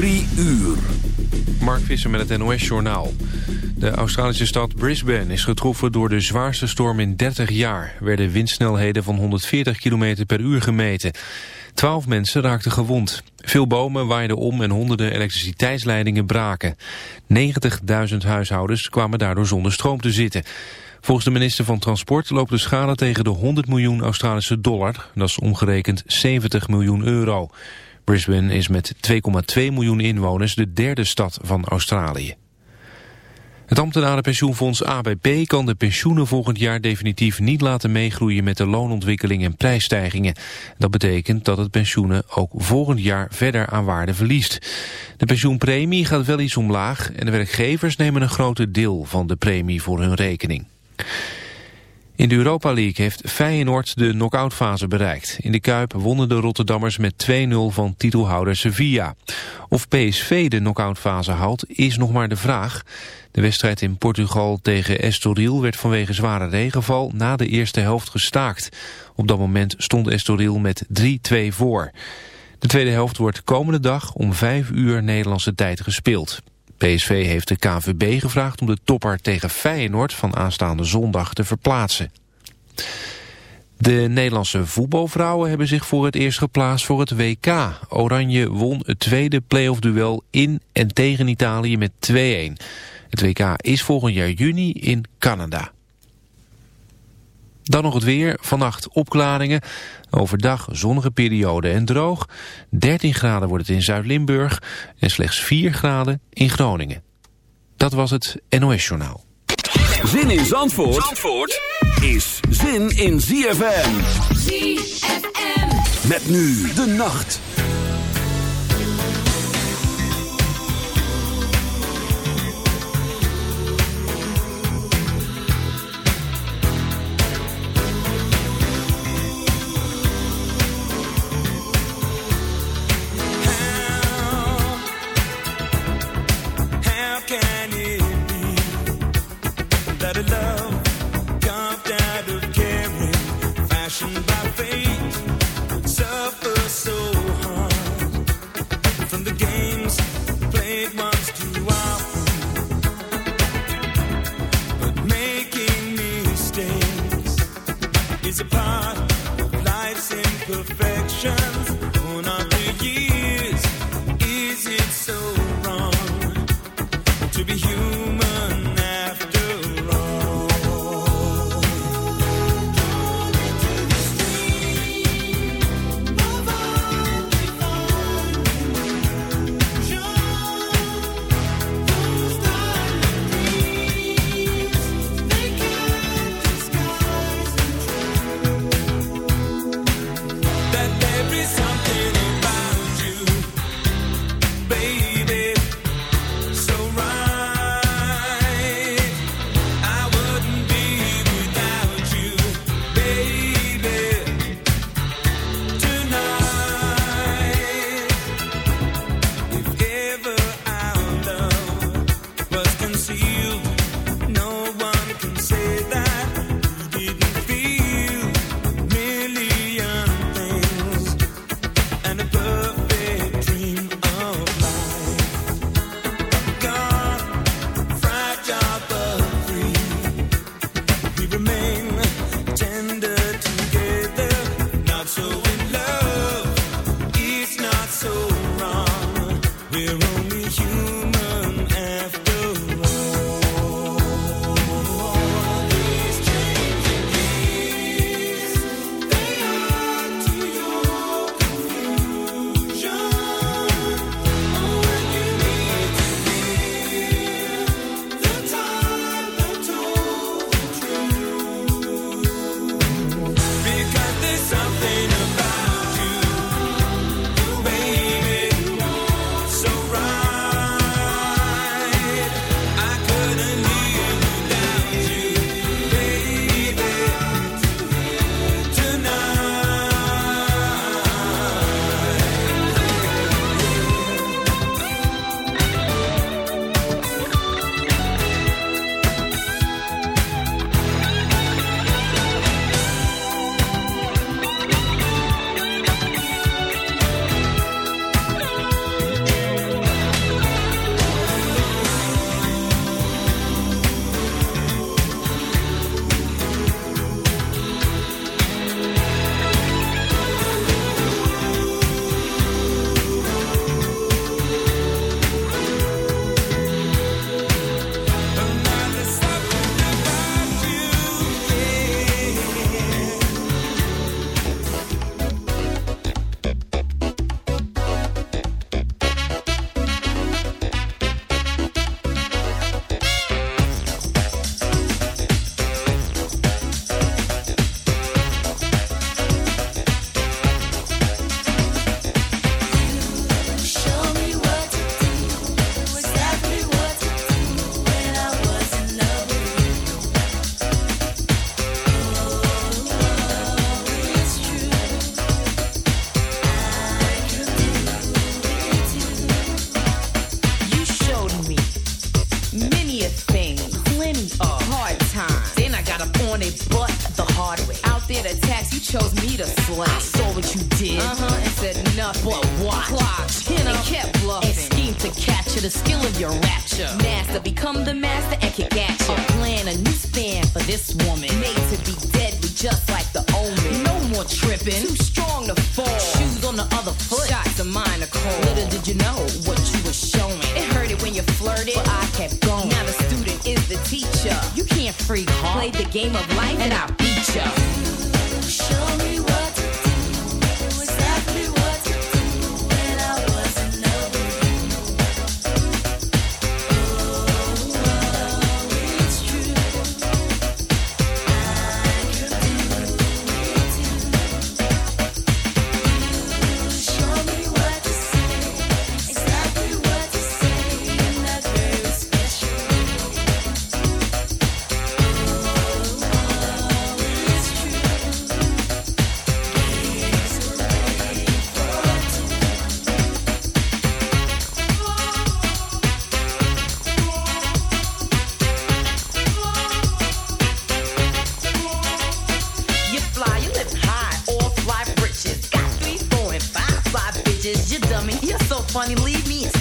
Drie uur. Mark Visser met het NOS-journaal. De Australische stad Brisbane is getroffen door de zwaarste storm in 30 jaar. Er werden windsnelheden van 140 km per uur gemeten. Twaalf mensen raakten gewond. Veel bomen waaiden om en honderden elektriciteitsleidingen braken. 90.000 huishoudens kwamen daardoor zonder stroom te zitten. Volgens de minister van Transport loopt de schade tegen de 100 miljoen Australische dollar. Dat is omgerekend 70 miljoen euro. Brisbane is met 2,2 miljoen inwoners de derde stad van Australië. Het ambtenarenpensioenfonds ABP kan de pensioenen volgend jaar definitief niet laten meegroeien met de loonontwikkeling en prijsstijgingen. Dat betekent dat het pensioenen ook volgend jaar verder aan waarde verliest. De pensioenpremie gaat wel iets omlaag en de werkgevers nemen een groter deel van de premie voor hun rekening. In de Europa League heeft Feyenoord de knock-outfase bereikt. In de Kuip wonnen de Rotterdammers met 2-0 van titelhouder Sevilla. Of PSV de knock-outfase haalt is nog maar de vraag. De wedstrijd in Portugal tegen Estoril werd vanwege zware regenval na de eerste helft gestaakt. Op dat moment stond Estoril met 3-2 voor. De tweede helft wordt komende dag om 5 uur Nederlandse tijd gespeeld. PSV heeft de KVB gevraagd om de topper tegen Feyenoord van aanstaande zondag te verplaatsen. De Nederlandse voetbalvrouwen hebben zich voor het eerst geplaatst voor het WK. Oranje won het tweede playoff-duel in en tegen Italië met 2-1. Het WK is volgend jaar juni in Canada. Dan nog het weer. Vannacht opklaringen. Overdag zonnige periode en droog. 13 graden wordt het in Zuid-Limburg. En slechts 4 graden in Groningen. Dat was het NOS Journaal. Zin in Zandvoort, Zandvoort is zin in ZFM. ZFM. Met nu de nacht.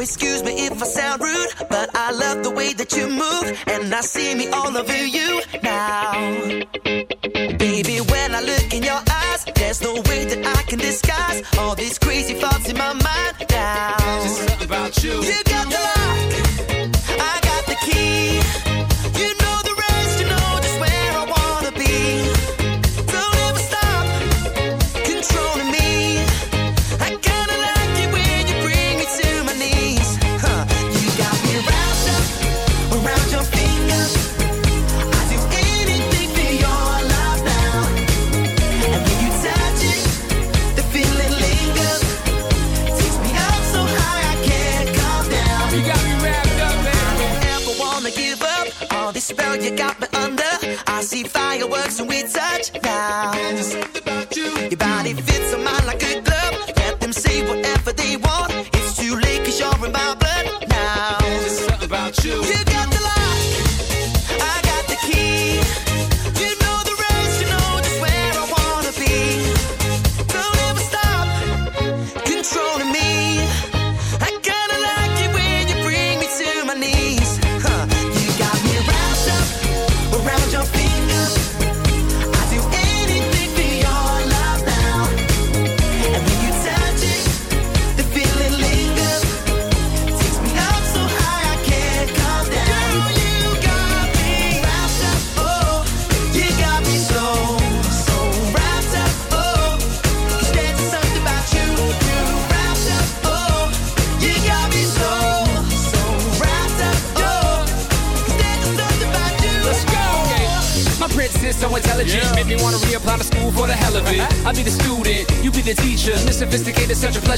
Excuse me if I sound rude, but I love the way that you move, and I see me all over you now. Baby, when I look in your eyes, there's no way that I can disguise all these crazy thoughts in my mind now. Just something about you. You fireworks and we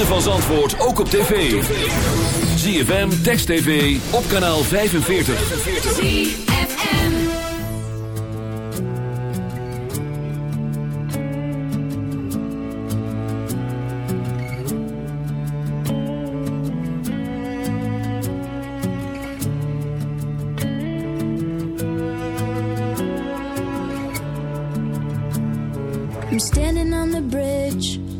ritme van antwoord ook op tv. ZFM, Text TV, op kanaal 45. I'm standing on the bridge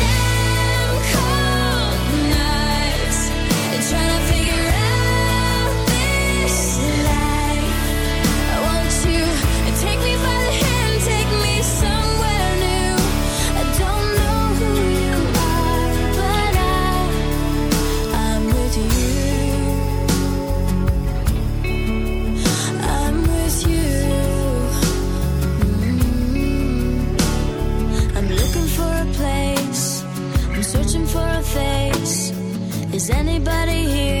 Is anybody here?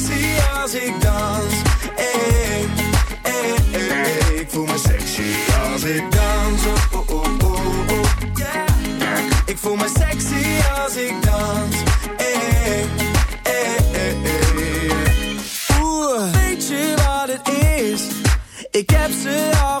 als ik dans. Hey, hey, hey, hey. Ik voel me sexy als ik dans. Oh, oh, oh, oh, oh, yeah. Ik voel me sexy als ik dans. Hey, hey. Oeh, weet je wat het is? Ik heb ze al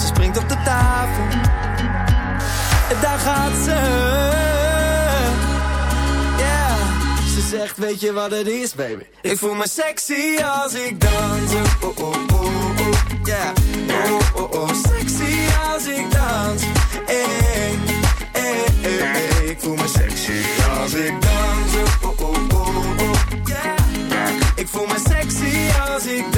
Ze springt op de tafel. Daar gaat ze. Yeah. Ze zegt, weet je wat het is, baby? Ik voel me sexy als ik dans. Oh, oh, oh, oh, yeah. Oh, oh, oh, sexy als ik dans. Hey, hey, hey, hey. Ik voel me sexy als ik dans. Oh, oh, oh, yeah. Ik voel me sexy als ik dans.